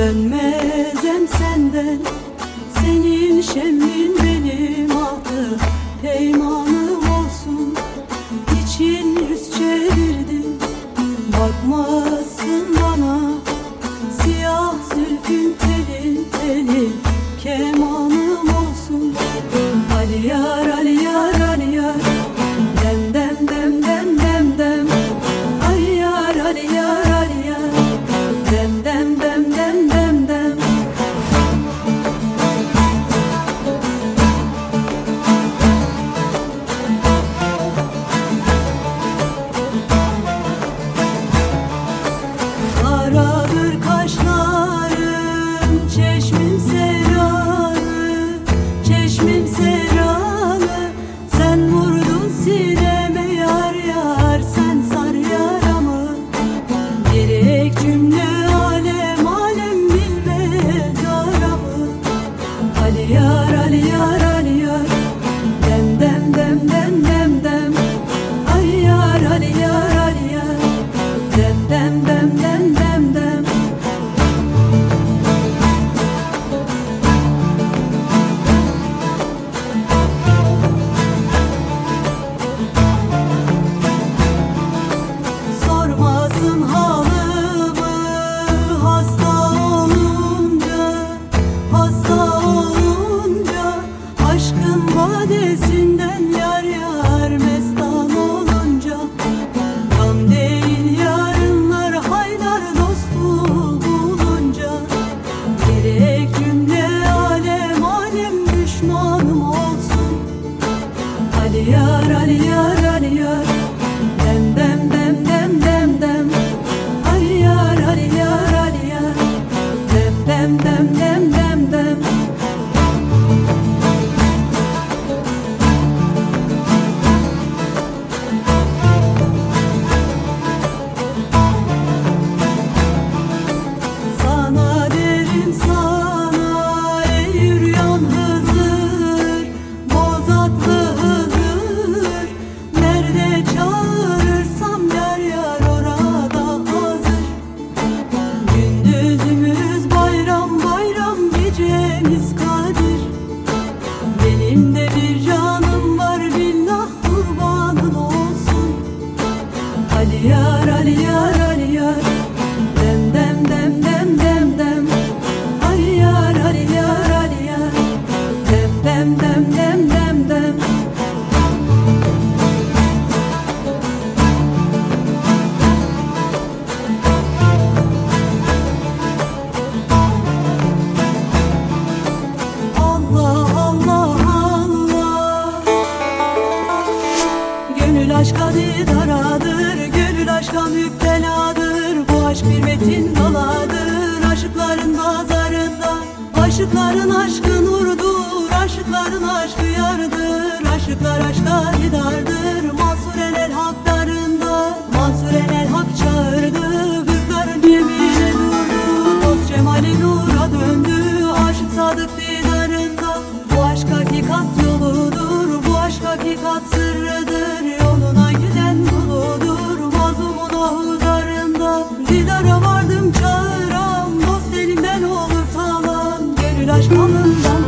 Dönmezem senden. Senin şemli yar Ali. Gözünden yar yar mestan olunca Gam değil yarınlar haydar dostu bulunca Gerek cümle alem düşmanım olsun. Ali yar Ali Dem dem dem dem dem dem. Ali yar Ali dem dem dem dem dem, dem. dem dem dem dem Gülaş alından